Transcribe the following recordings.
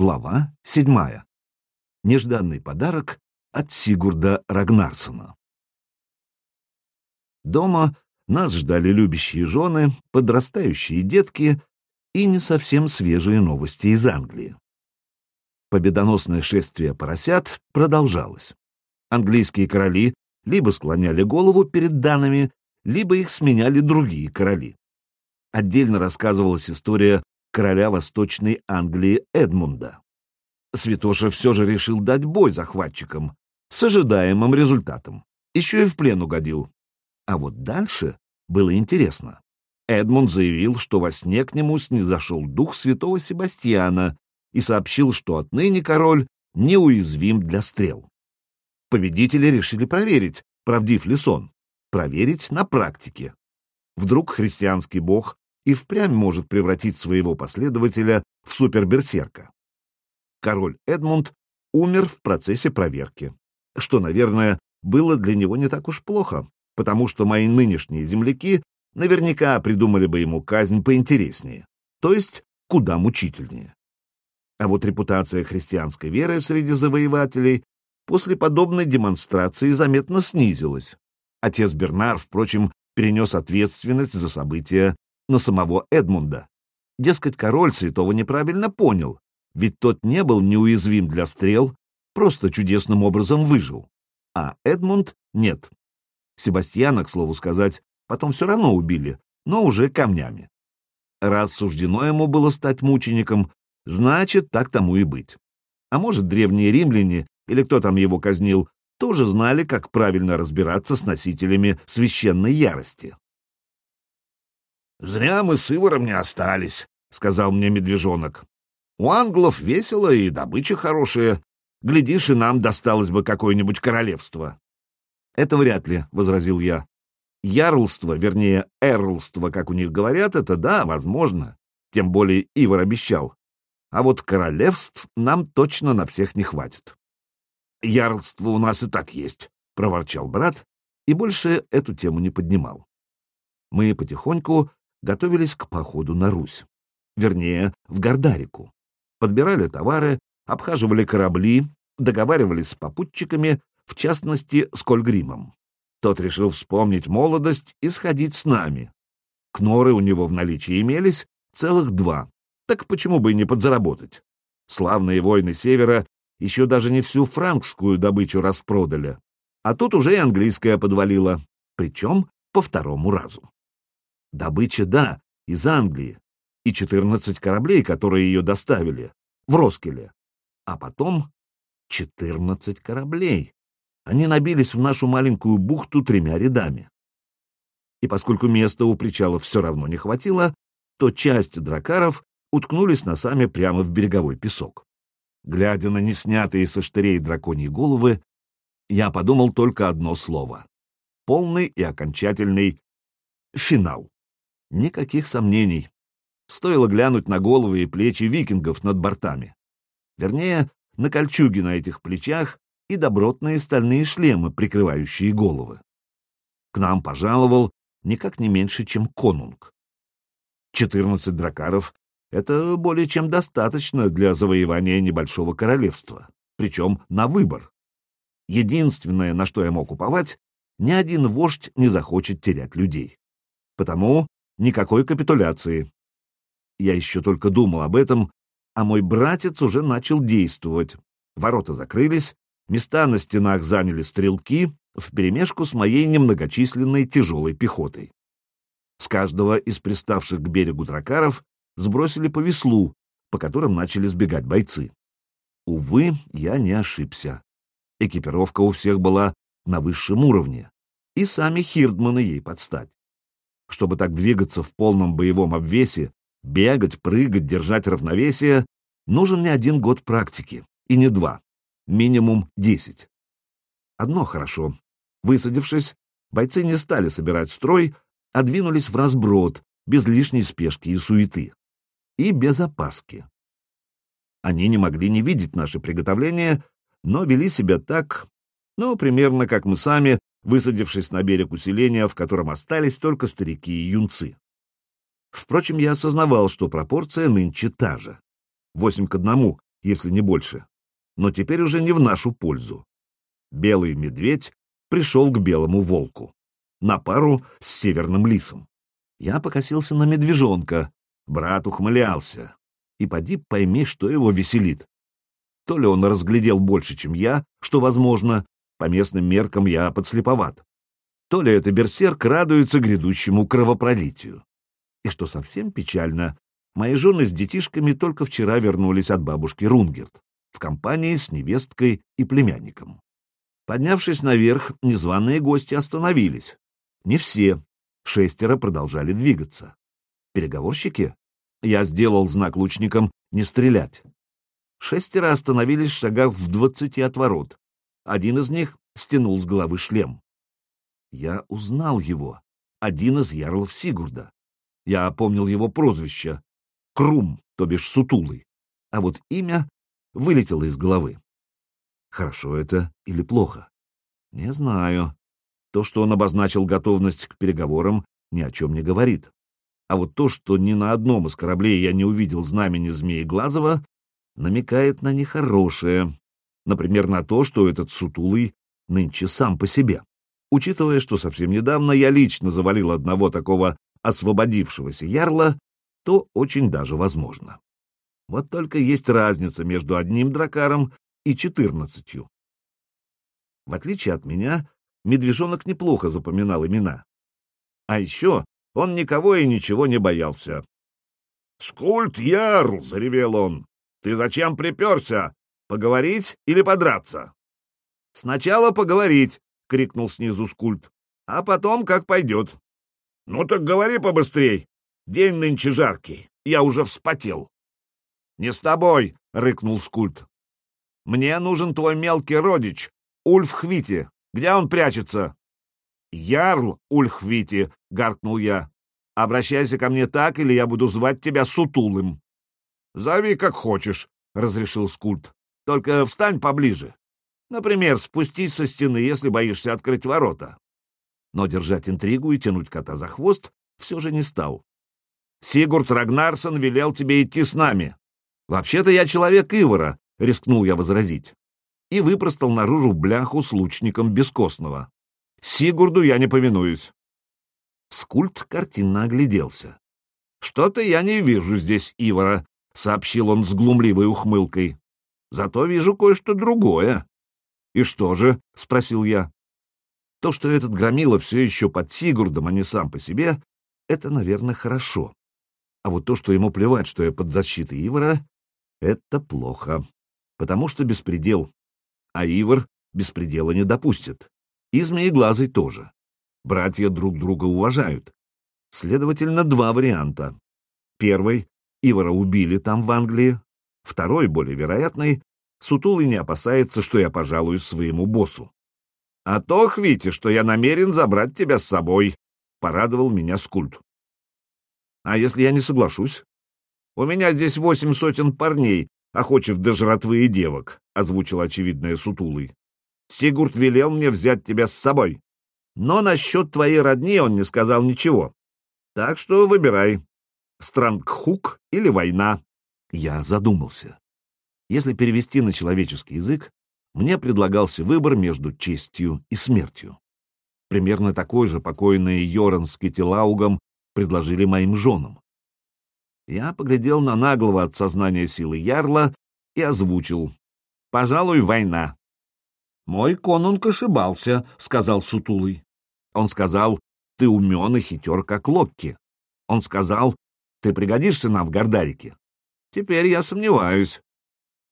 Глава седьмая. Нежданный подарок от Сигурда Рагнарсона. Дома нас ждали любящие жены, подрастающие детки и не совсем свежие новости из Англии. Победоносное шествие поросят продолжалось. Английские короли либо склоняли голову перед данными, либо их сменяли другие короли. Отдельно рассказывалась история короля Восточной Англии Эдмунда. Святоша все же решил дать бой захватчикам с ожидаемым результатом. Еще и в плен угодил. А вот дальше было интересно. Эдмунд заявил, что во сне к нему снизошел дух святого Себастьяна и сообщил, что отныне король неуязвим для стрел. Победители решили проверить, правдив ли сон, проверить на практике. Вдруг христианский бог и впрямь может превратить своего последователя в суперберсерка. Король Эдмунд умер в процессе проверки, что, наверное, было для него не так уж плохо, потому что мои нынешние земляки наверняка придумали бы ему казнь поинтереснее, то есть куда мучительнее. А вот репутация христианской веры среди завоевателей после подобной демонстрации заметно снизилась. Отец Бернар, впрочем, перенес ответственность за события на самого Эдмунда. Дескать, король святого неправильно понял, ведь тот не был неуязвим для стрел, просто чудесным образом выжил. А Эдмунд — нет. Себастьяна, к слову сказать, потом все равно убили, но уже камнями. Раз суждено ему было стать мучеником, значит, так тому и быть. А может, древние римляне, или кто там его казнил, тоже знали, как правильно разбираться с носителями священной ярости. «Зря мы с Ивором не остались», — сказал мне медвежонок. «У англов весело и добыча хорошая. Глядишь, и нам досталось бы какое-нибудь королевство». «Это вряд ли», — возразил я. «Ярлство, вернее, эрлство, как у них говорят, это да, возможно. Тем более Ивар обещал. А вот королевств нам точно на всех не хватит». «Ярлство у нас и так есть», — проворчал брат и больше эту тему не поднимал. Мы потихоньку готовились к походу на Русь. Вернее, в Гордарику. Подбирали товары, обхаживали корабли, договаривались с попутчиками, в частности, с Кольгримом. Тот решил вспомнить молодость и сходить с нами. Кноры у него в наличии имелись, целых два. Так почему бы и не подзаработать? Славные войны Севера еще даже не всю франкскую добычу распродали. А тут уже и английская подвалила, причем по второму разу. Добыча, да, из Англии, и 14 кораблей, которые ее доставили, в Роскеле. А потом 14 кораблей. Они набились в нашу маленькую бухту тремя рядами. И поскольку места у причала все равно не хватило, то часть дракаров уткнулись носами прямо в береговой песок. Глядя на неснятые со штырей драконьи головы, я подумал только одно слово — полный и окончательный финал. Никаких сомнений. Стоило глянуть на головы и плечи викингов над бортами. Вернее, на кольчуги на этих плечах и добротные стальные шлемы, прикрывающие головы. К нам пожаловал никак не меньше, чем конунг. Четырнадцать дракаров — это более чем достаточно для завоевания небольшого королевства, причем на выбор. Единственное, на что я мог уповать, ни один вождь не захочет терять людей. Потому никакой капитуляции. Я еще только думал об этом, а мой братец уже начал действовать. Ворота закрылись, места на стенах заняли стрелки вперемешку с моей немногочисленной тяжелой пехотой. С каждого из приставших к берегу дракаров сбросили по веслу, по которым начали сбегать бойцы. Увы, я не ошибся. Экипировка у всех была на высшем уровне, и сами хирдманы ей подстать. Чтобы так двигаться в полном боевом обвесе, бегать, прыгать, держать равновесие, нужен не один год практики, и не два, минимум десять. Одно хорошо. Высадившись, бойцы не стали собирать строй, а двинулись в разброд, без лишней спешки и суеты. И без опаски. Они не могли не видеть наши приготовления, но вели себя так, ну, примерно как мы сами, высадившись на берег усиления, в котором остались только старики и юнцы. Впрочем, я осознавал, что пропорция нынче та же. Восемь к одному, если не больше, но теперь уже не в нашу пользу. Белый медведь пришел к белому волку на пару с северным лисом. Я покосился на медвежонка, брат ухмылялся. И поди пойми, что его веселит. То ли он разглядел больше, чем я, что, возможно, по местным меркам я подслеповат, то ли это берсерк радуется грядущему кровопролитию. И что совсем печально, мои жены с детишками только вчера вернулись от бабушки Рунгерт в компании с невесткой и племянником. Поднявшись наверх, незваные гости остановились. Не все. Шестеро продолжали двигаться. Переговорщики? Я сделал знак лучникам не стрелять. Шестеро остановились в шагах в двадцати от ворот. Один из них стянул с головы шлем. Я узнал его. Один из ярлов Сигурда. Я помнил его прозвище — Крум, то бишь Сутулый. А вот имя вылетело из головы. Хорошо это или плохо? Не знаю. То, что он обозначил готовность к переговорам, ни о чем не говорит. А вот то, что ни на одном из кораблей я не увидел знамени Змеи Глазова, намекает на нехорошее. Например, на то, что этот сутулый нынче сам по себе. Учитывая, что совсем недавно я лично завалил одного такого освободившегося ярла, то очень даже возможно. Вот только есть разница между одним дракаром и четырнадцатью. В отличие от меня, медвежонок неплохо запоминал имена. А еще он никого и ничего не боялся. «Скульт Ярл!» — заревел он. «Ты зачем приперся? Поговорить или подраться?» «Сначала поговорить», — крикнул снизу Скульт. «А потом как пойдет». «Ну так говори побыстрей. День нынче жаркий. Я уже вспотел». «Не с тобой», — рыкнул Скульт. «Мне нужен твой мелкий родич, Ульф Хвити. Где он прячется?» «Ярл Ульф Хвити», — гаркнул я. «Обращайся ко мне так, или я буду звать тебя Сутулым». «Зови как хочешь», — разрешил Скульт. «Только встань поближе. Например, спустись со стены, если боишься открыть ворота». Но держать интригу и тянуть кота за хвост все же не стал. «Сигурд Рагнарсон велел тебе идти с нами. Вообще-то я человек Ивара», — рискнул я возразить и выпростал наружу бляху с лучником Бескостного. «Сигурду я не повинуюсь». Скульт картинно огляделся. «Что-то я не вижу здесь Ивара», — сообщил он с глумливой ухмылкой. «Зато вижу кое-что другое». «И что же?» — спросил я. То, что этот громила все еще под Сигурдом, а не сам по себе, это, наверное, хорошо. А вот то, что ему плевать, что я под защитой Ивара, это плохо. Потому что беспредел а Ивар беспредела не допустит. И Змееглазый тоже. Братья друг друга уважают. Следовательно, два варианта. Первый — Ивара убили там, в Англии. Второй, более вероятный, Сутулый не опасается, что я пожалуюсь своему боссу. «А то, Хвити, что я намерен забрать тебя с собой», — порадовал меня Скульт. «А если я не соглашусь? У меня здесь восемь сотен парней, охочив до жратвы и девок», — озвучил очевидное сутулый. «Сигурд велел мне взять тебя с собой. Но насчет твоей родни он не сказал ничего. Так что выбирай, Странгхук или война». Я задумался. Если перевести на человеческий язык, мне предлагался выбор между честью и смертью. Примерно такой же покойные Йоран с Китилаугом предложили моим женам. Я поглядел на наглого от сознания силы ярла и озвучил. «Пожалуй, война». «Мой конунг ошибался», — сказал Сутулый. Он сказал, «Ты умен и хитер, как Локки». Он сказал, «Ты пригодишься нам в Гордарике». Теперь я сомневаюсь.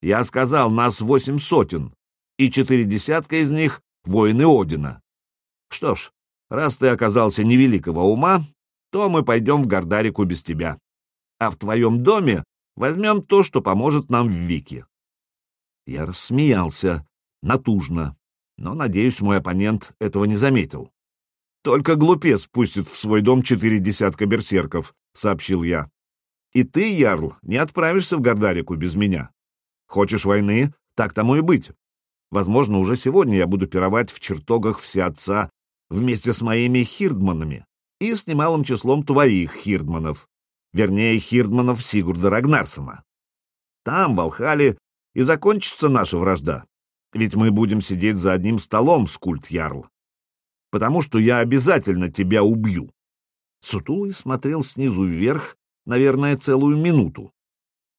Я сказал, нас восемь сотен, и четыре десятка из них — воины Одина. Что ж, раз ты оказался невеликого ума, то мы пойдем в Гордарику без тебя а в твоем доме возьмем то, что поможет нам в Вике. Я рассмеялся, натужно, но, надеюсь, мой оппонент этого не заметил. «Только глупец пустит в свой дом четыре десятка берсерков», — сообщил я. «И ты, Ярл, не отправишься в Гордарику без меня. Хочешь войны? Так тому и быть. Возможно, уже сегодня я буду пировать в чертогах Всеотца вместе с моими хирдманами и с немалым числом твоих хирдманов вернее, Хирдманов Сигурда Рагнарсона. Там, в Алхале, и закончится наша вражда. Ведь мы будем сидеть за одним столом, скульт Ярл. Потому что я обязательно тебя убью. Сутулый смотрел снизу вверх, наверное, целую минуту.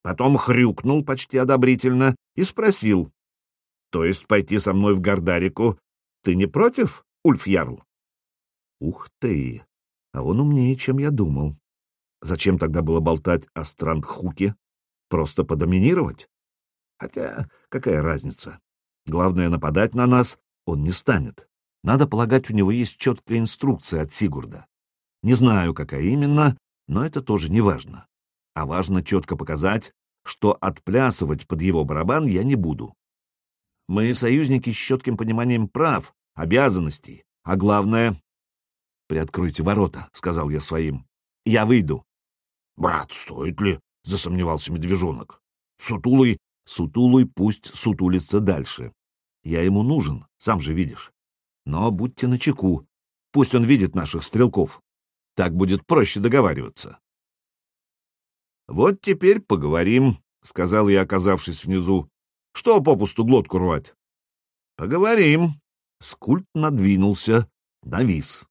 Потом хрюкнул почти одобрительно и спросил. — То есть пойти со мной в Гордарику ты не против, Ульф Ярл? Ух ты! А он умнее, чем я думал. Зачем тогда было болтать о Странгхуке? Просто подоминировать? Хотя какая разница? Главное, нападать на нас он не станет. Надо полагать, у него есть четкая инструкция от Сигурда. Не знаю, какая именно, но это тоже не важно. А важно четко показать, что отплясывать под его барабан я не буду. Мы союзники с четким пониманием прав, обязанностей, а главное... «Приоткройте ворота», — сказал я своим. «Я выйду». «Брат, стоит ли?» — засомневался медвежонок. «Сутулый...» «Сутулый пусть сутулится дальше. Я ему нужен, сам же видишь. Но будьте начеку. Пусть он видит наших стрелков. Так будет проще договариваться». «Вот теперь поговорим», — сказал я, оказавшись внизу. «Что попусту глотку рвать?» «Поговорим». Скульт надвинулся, навис.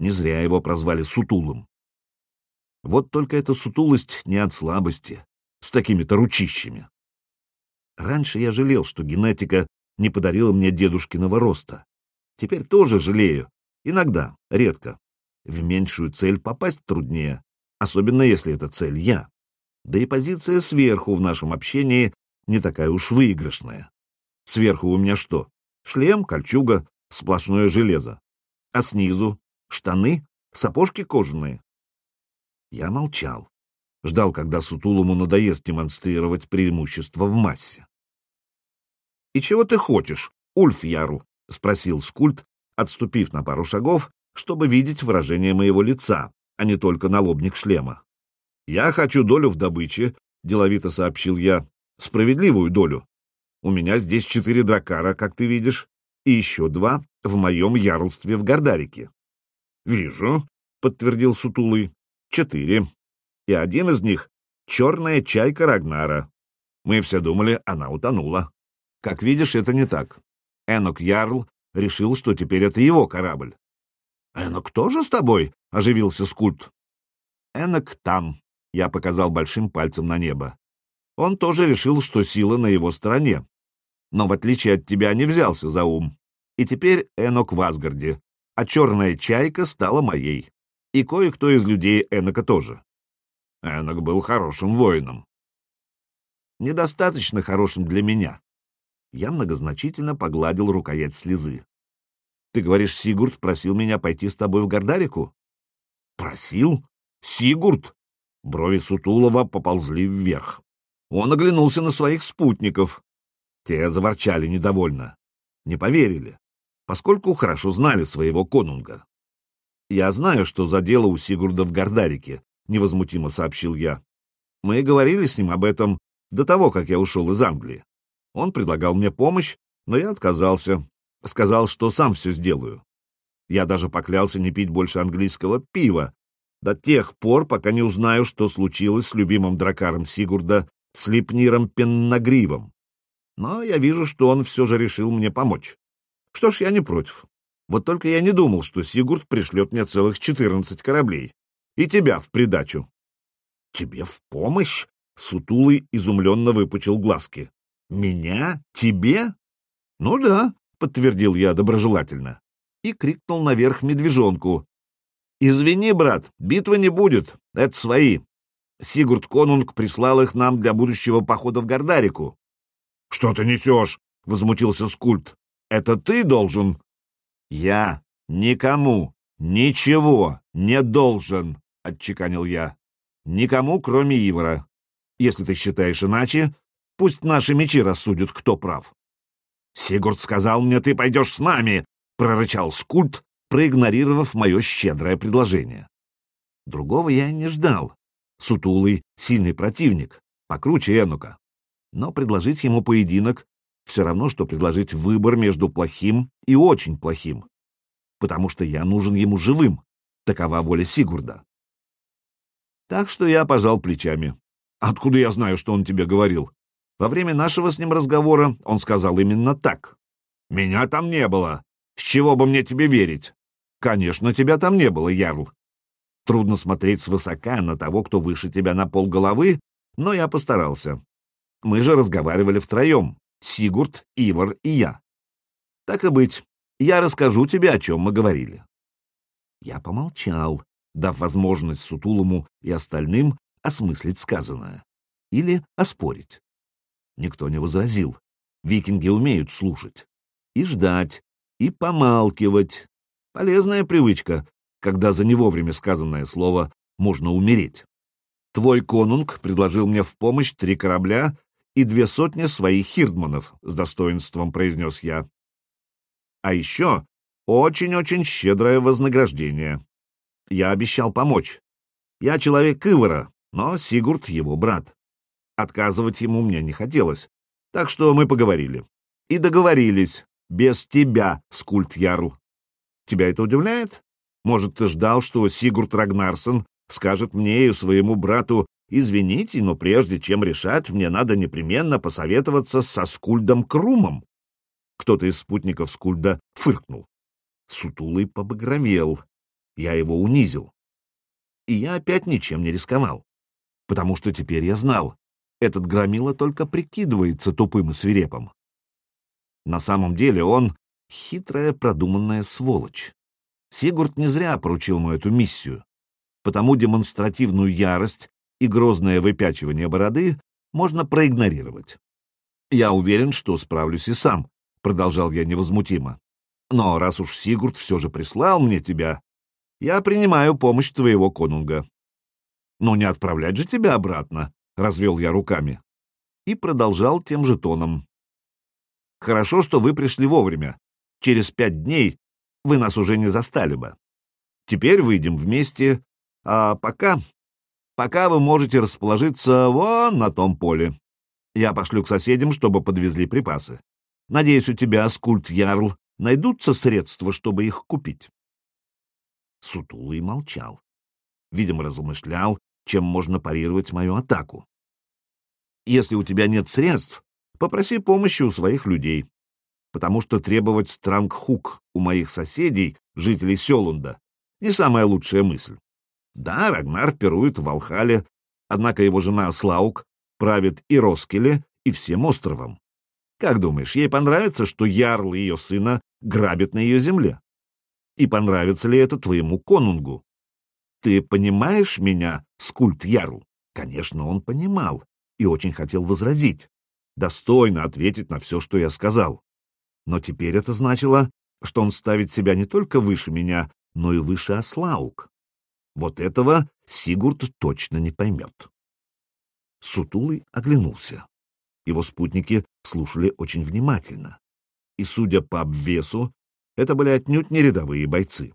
Не зря его прозвали Сутулым. Вот только эта сутулость не от слабости, с такими-то ручищами. Раньше я жалел, что генетика не подарила мне дедушкиного роста. Теперь тоже жалею. Иногда, редко. В меньшую цель попасть труднее, особенно если это цель я. Да и позиция сверху в нашем общении не такая уж выигрышная. Сверху у меня что? Шлем, кольчуга, сплошное железо. А снизу? Штаны, сапожки кожаные. Я молчал. Ждал, когда Сутулому надоест демонстрировать преимущество в массе. — И чего ты хочешь, Ульф Ярл? — спросил Скульт, отступив на пару шагов, чтобы видеть выражение моего лица, а не только налобник шлема. — Я хочу долю в добыче, — деловито сообщил я, — справедливую долю. У меня здесь четыре дракара, как ты видишь, и еще два в моем ярлстве в Гордарике. — Вижу, — подтвердил Сутулый, — четыре. И один из них — черная чайка Рагнара. Мы все думали, она утонула. Как видишь, это не так. Энок Ярл решил, что теперь это его корабль. — Энок тоже с тобой? — оживился Скульт. — Энок там, — я показал большим пальцем на небо. Он тоже решил, что сила на его стороне, но в отличие от тебя не взялся за ум. И теперь Энок в Асгарде, а черная чайка стала моей. И кое-кто из людей Энока тоже. Энок был хорошим воином. Недостаточно хорошим для меня. Я многозначительно погладил рукоять слезы. Ты говоришь, Сигурд просил меня пойти с тобой в Гордарику? Просил? Сигурд? Брови Сутулова поползли вверх. Он оглянулся на своих спутников. Те заворчали недовольно. Не поверили, поскольку хорошо знали своего конунга. «Я знаю, что за дело у Сигурда в Гордарике», — невозмутимо сообщил я. «Мы говорили с ним об этом до того, как я ушел из Англии. Он предлагал мне помощь, но я отказался. Сказал, что сам все сделаю. Я даже поклялся не пить больше английского пива, до тех пор, пока не узнаю, что случилось с любимым дракаром Сигурда, с Липниром Пеннагривом но я вижу, что он все же решил мне помочь. Что ж, я не против. Вот только я не думал, что Сигурд пришлет мне целых четырнадцать кораблей. И тебя в придачу. — Тебе в помощь? — Сутулый изумленно выпучил глазки. — Меня? Тебе? — Ну да, — подтвердил я доброжелательно. И крикнул наверх медвежонку. — Извини, брат, битвы не будет, это свои. Сигурд Конунг прислал их нам для будущего похода в Гордарику. «Что ты несешь?» — возмутился Скульт. «Это ты должен...» «Я никому ничего не должен», — отчеканил я. «Никому, кроме Ивара. Если ты считаешь иначе, пусть наши мечи рассудят, кто прав». «Сигурд сказал мне, ты пойдешь с нами», — прорычал Скульт, проигнорировав мое щедрое предложение. Другого я не ждал. Сутулый — сильный противник, покруче Энука но предложить ему поединок все равно, что предложить выбор между плохим и очень плохим, потому что я нужен ему живым, такова воля Сигурда. Так что я пожал плечами. Откуда я знаю, что он тебе говорил? Во время нашего с ним разговора он сказал именно так. «Меня там не было. С чего бы мне тебе верить?» «Конечно, тебя там не было, Ярл. Трудно смотреть свысока на того, кто выше тебя на полголовы, но я постарался. Мы же разговаривали втроем — Сигурд, Ивар и я. Так и быть, я расскажу тебе, о чем мы говорили. Я помолчал, дав возможность Сутулому и остальным осмыслить сказанное или оспорить. Никто не возразил. Викинги умеют слушать. И ждать, и помалкивать. Полезная привычка, когда за не вовремя сказанное слово можно умереть. Твой конунг предложил мне в помощь три корабля и две сотни своих хирдманов, — с достоинством произнес я. А еще очень-очень щедрое вознаграждение. Я обещал помочь. Я человек Ивара, но Сигурд — его брат. Отказывать ему мне не хотелось, так что мы поговорили. И договорились, без тебя, Скульт Ярл. Тебя это удивляет? Может, ты ждал, что Сигурд Рагнарсон скажет мне и своему брату «Извините, но прежде чем решать, мне надо непременно посоветоваться со Скульдом Крумом». Кто-то из спутников Скульда фыркнул. Сутулый побагровел. Я его унизил. И я опять ничем не рисковал. Потому что теперь я знал, этот громила только прикидывается тупым и свирепым. На самом деле он хитрая продуманная сволочь. Сигурд не зря поручил ему эту миссию, потому демонстративную ярость и грозное выпячивание бороды можно проигнорировать. «Я уверен, что справлюсь и сам», — продолжал я невозмутимо. «Но раз уж Сигурд все же прислал мне тебя, я принимаю помощь твоего конунга». «Но не отправлять же тебя обратно», — развел я руками. И продолжал тем же тоном. «Хорошо, что вы пришли вовремя. Через пять дней вы нас уже не застали бы. Теперь выйдем вместе, а пока... Пока вы можете расположиться вон на том поле. Я пошлю к соседям, чтобы подвезли припасы. Надеюсь, у тебя, Скульт Ярл, найдутся средства, чтобы их купить. Сутулый молчал. Видимо, размышлял, чем можно парировать мою атаку. Если у тебя нет средств, попроси помощи у своих людей потому что требовать Странгхук у моих соседей, жителей Селунда, не самая лучшая мысль. Да, Рагнар пирует в Валхале, однако его жена Слаук правит и Роскеле, и всем островом. Как думаешь, ей понравится, что Ярл ее сына грабит на ее земле? И понравится ли это твоему конунгу? Ты понимаешь меня, Скульт Ярл? Конечно, он понимал и очень хотел возразить, достойно ответить на все, что я сказал. Но теперь это значило, что он ставит себя не только выше меня, но и выше Аслаук. Вот этого Сигурд точно не поймет. Сутулый оглянулся. Его спутники слушали очень внимательно. И, судя по обвесу, это были отнюдь не рядовые бойцы.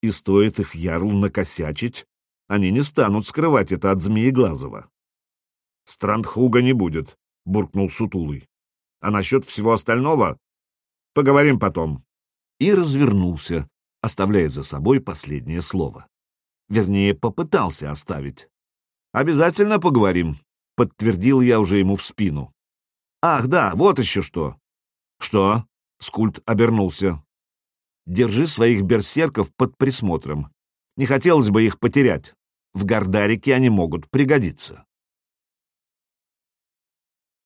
И стоит их ярлу накосячить, они не станут скрывать это от Змееглазого. «Страндхуга не будет», — буркнул Сутулый. «А насчет всего остального Поговорим потом. И развернулся, оставляя за собой последнее слово. Вернее, попытался оставить. Обязательно поговорим, подтвердил я уже ему в спину. Ах, да, вот еще что. Что? Скульт обернулся. Держи своих берсерков под присмотром. Не хотелось бы их потерять. В Гордарике они могут пригодиться.